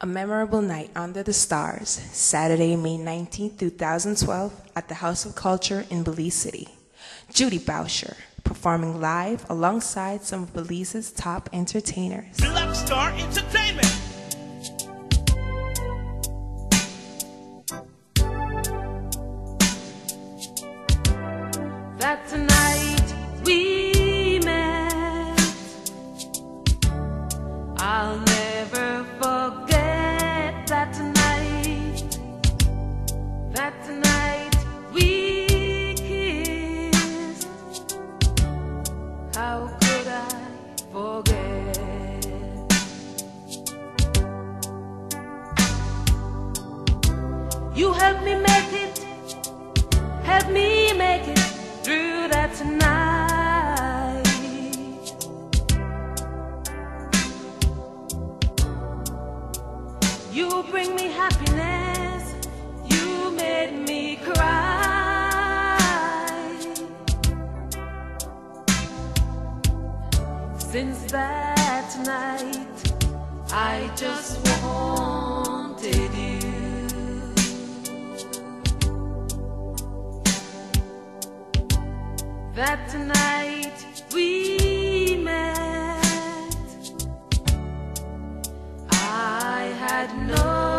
A memorable night under the stars, Saturday, May 19, 2012, at the House of Culture in Belize City. Judy Boucher, performing live alongside some of Belize's top entertainers. Black Star Entertainment. That night, I just wanted you. that night we met. I had no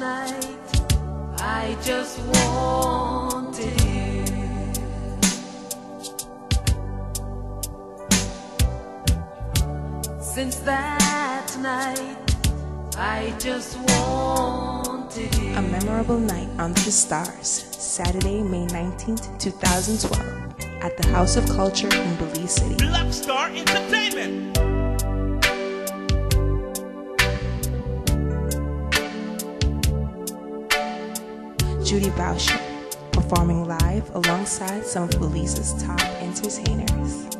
night, I just wanted you. Since that night, I just wanted you. A memorable night under the stars, Saturday, May 19, 2012, at the House of Culture in Belize City. Black Star Entertainment. Judy Boucher, performing live alongside some of Belize's top entertainers.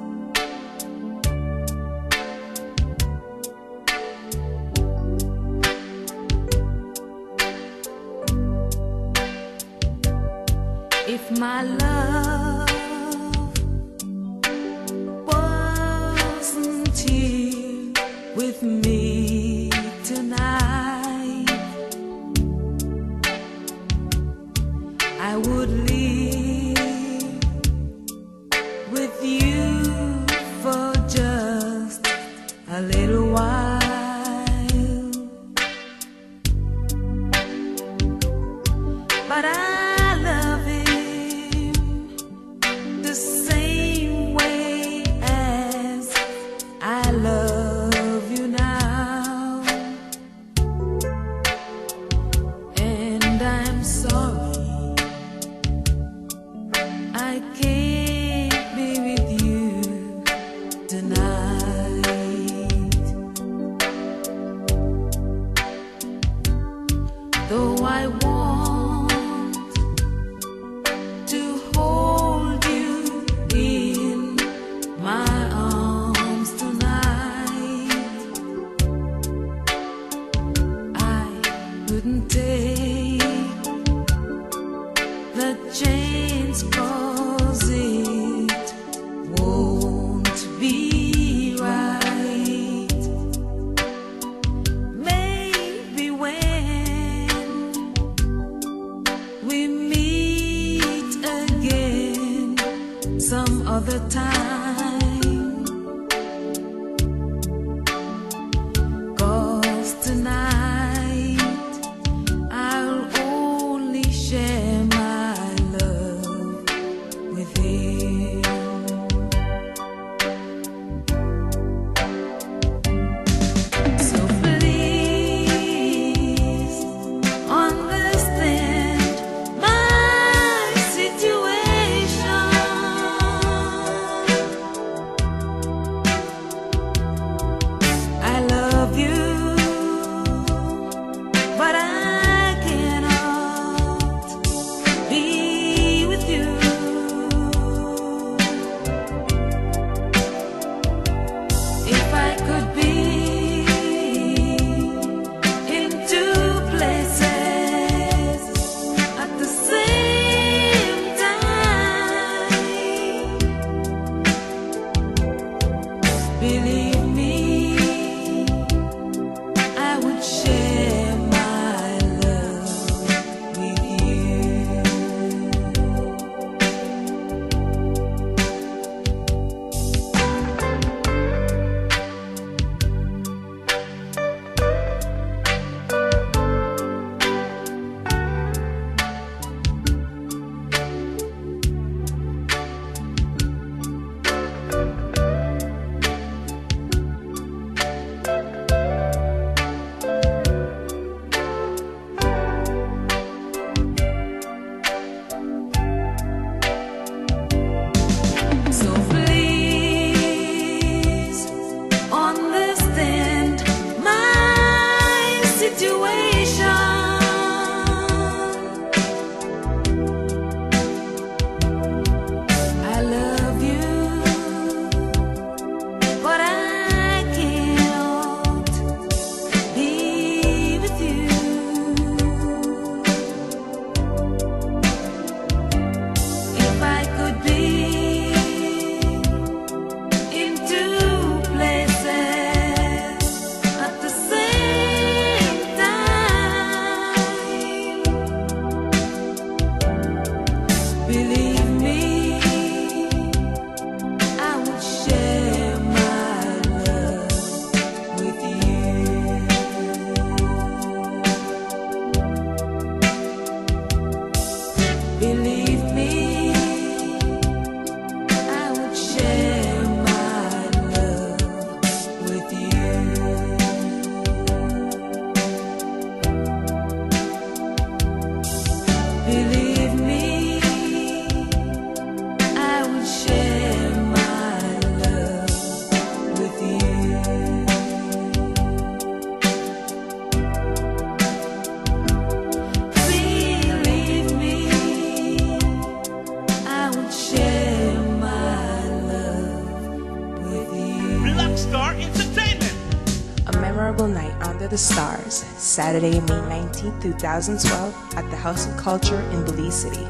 2013 2012 at the House of Culture in Belize City.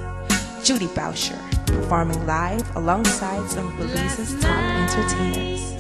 Judy Boucher performing live alongside some of Belize's top entertainers.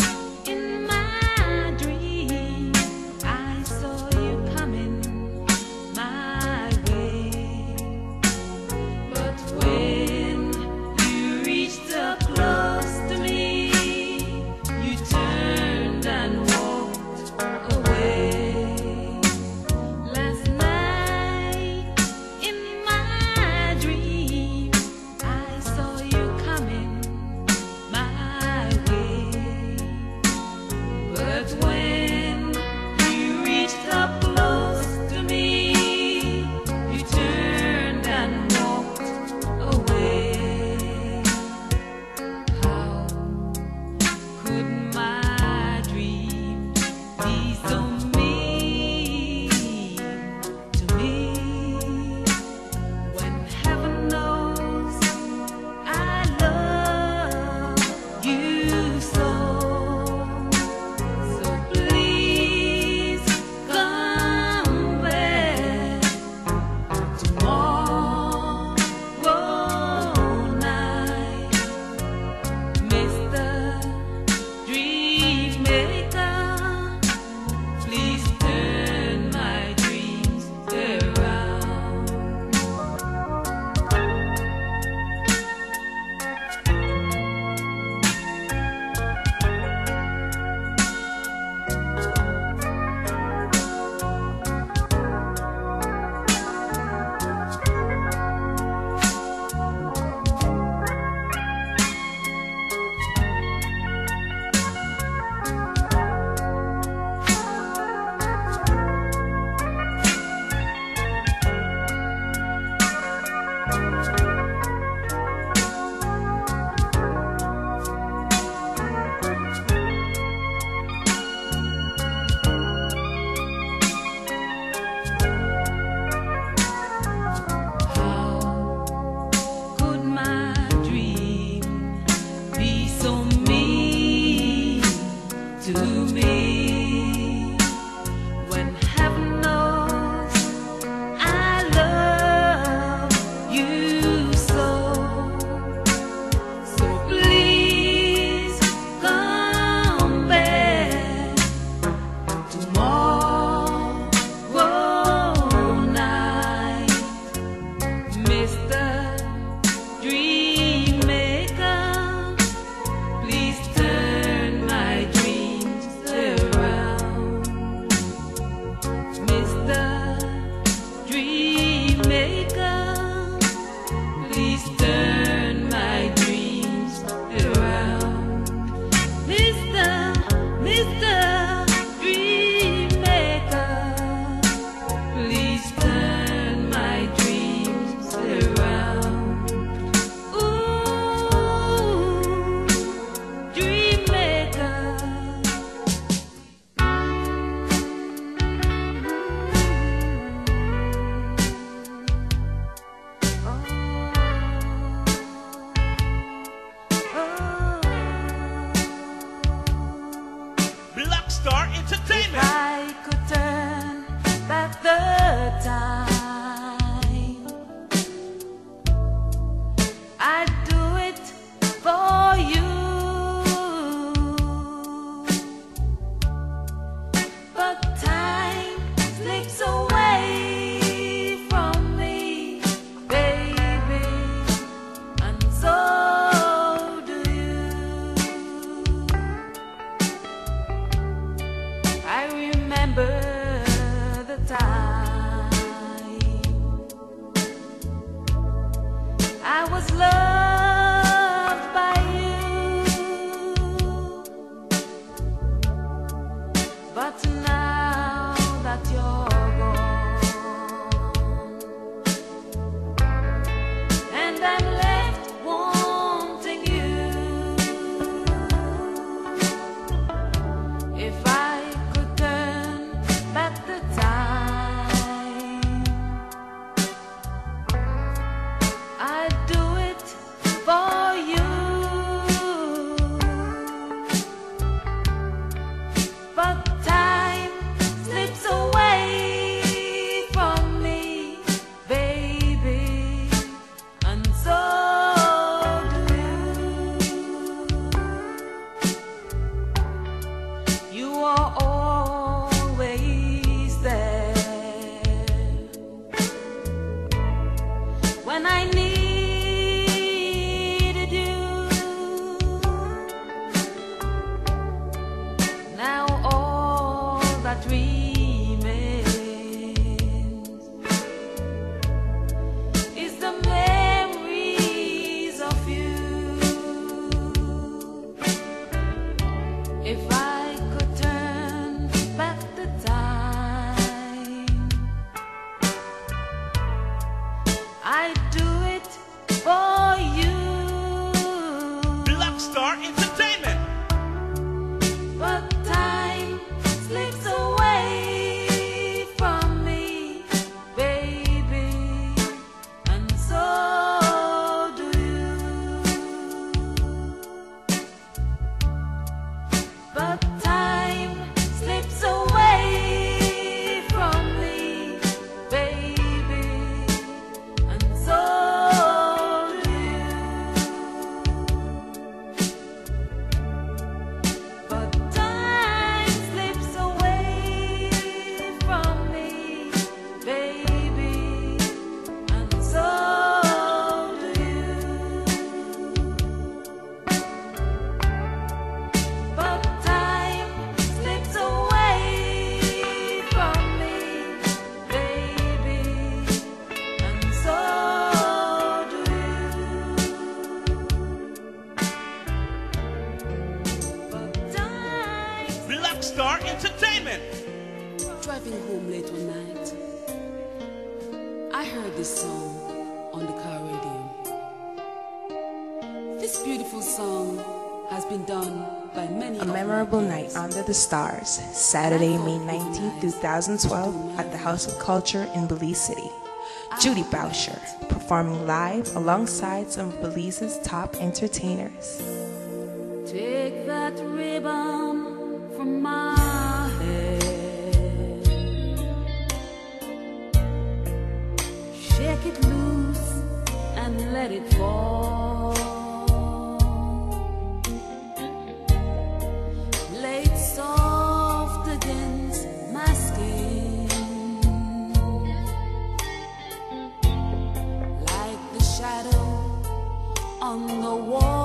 But Stars, Saturday, May 19, 2012, at the House of Culture in Belize City. Judy Boucher performing live alongside some of Belize's top entertainers. Take that ribbon from my head. Shake it loose and let it fall. on the wall.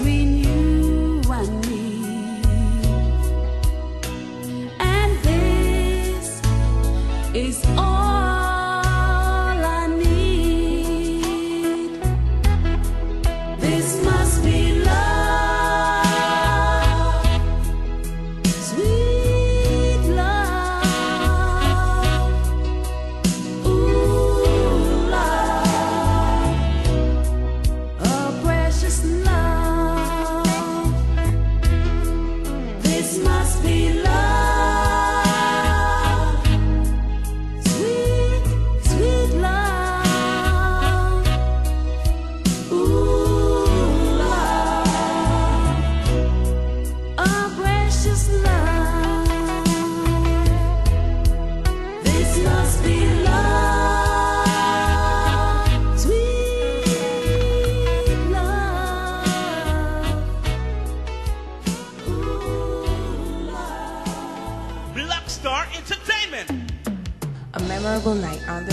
between you and me. And this is all.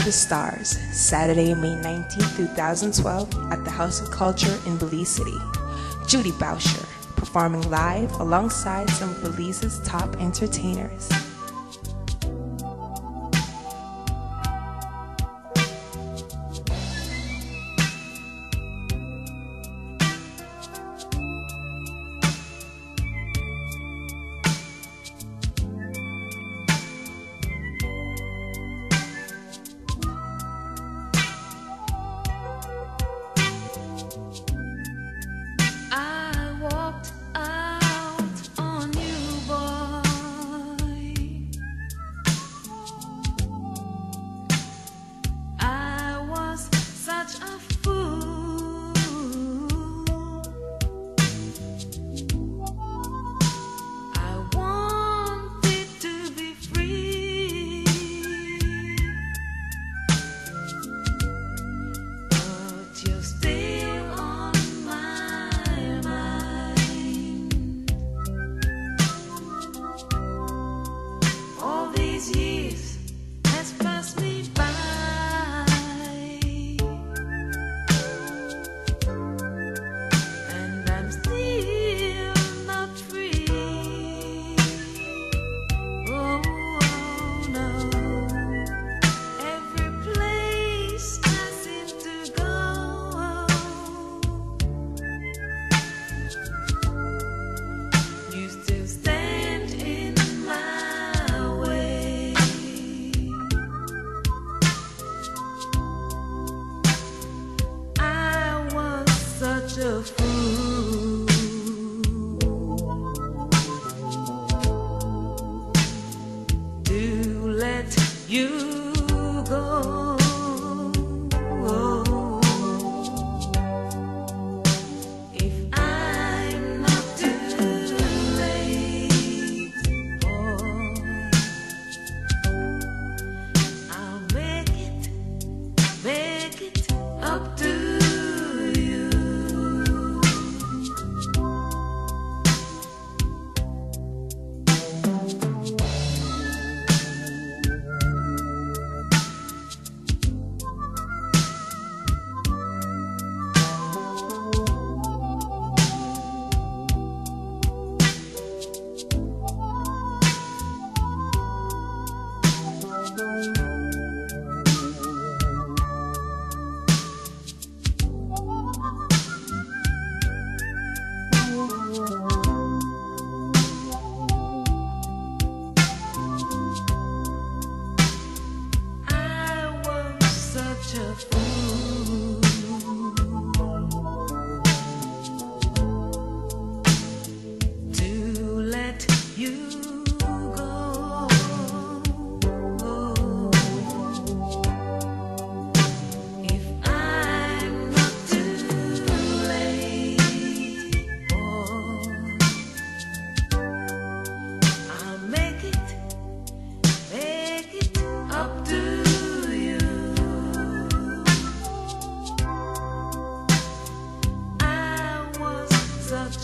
the Stars, Saturday, May 19, 2012, at the House of Culture in Belize City. Judy Boucher, performing live alongside some of Belize's top entertainers.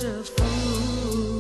masterful.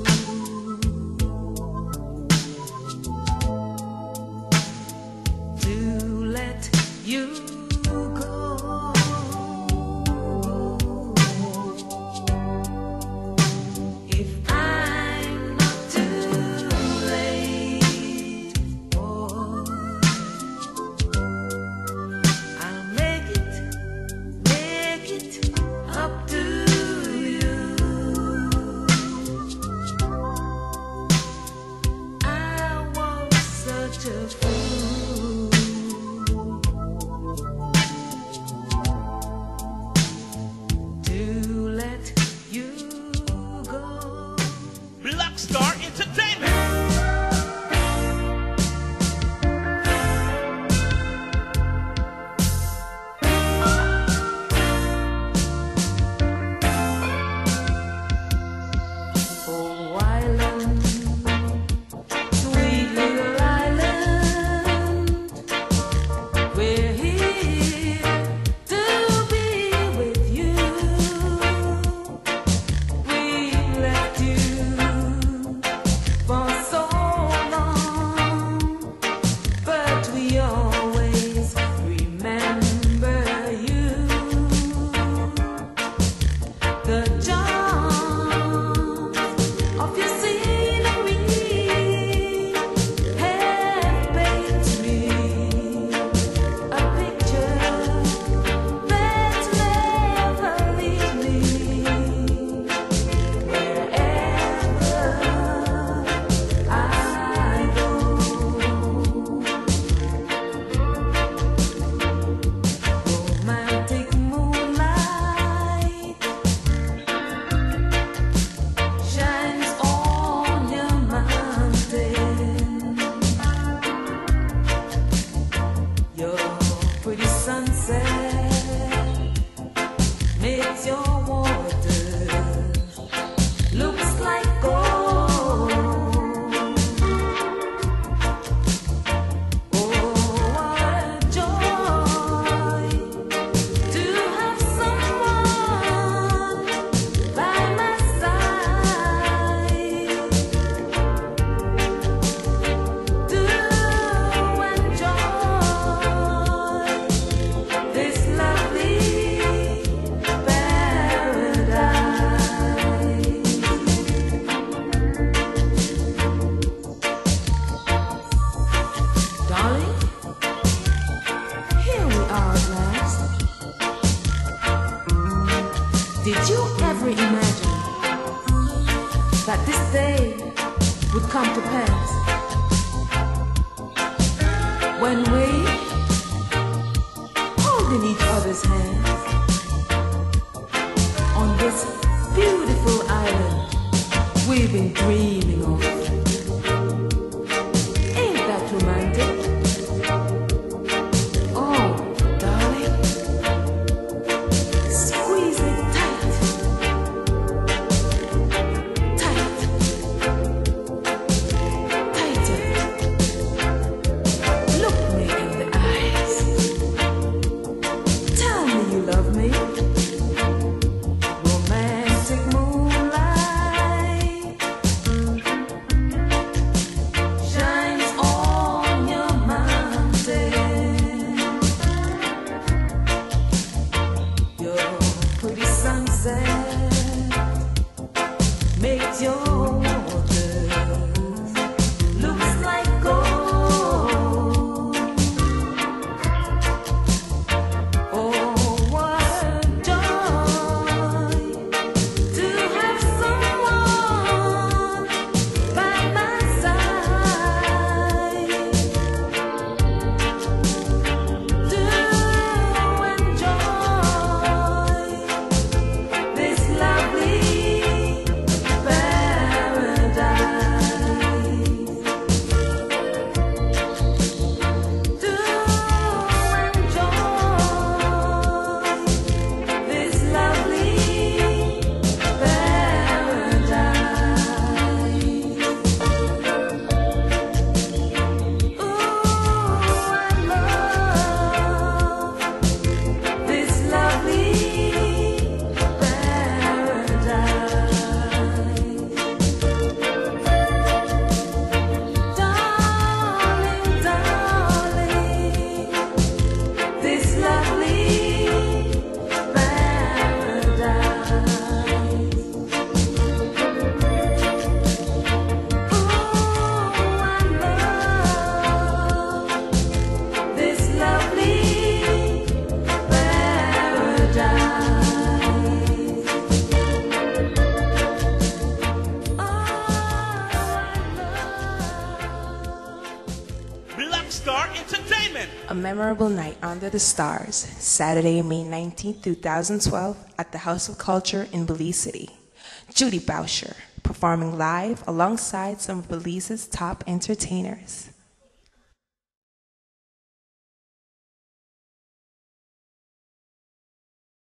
Under the Stars, Saturday, May 19, 2012, at the House of Culture in Belize City. Judy Boucher, performing live alongside some of Belize's top entertainers.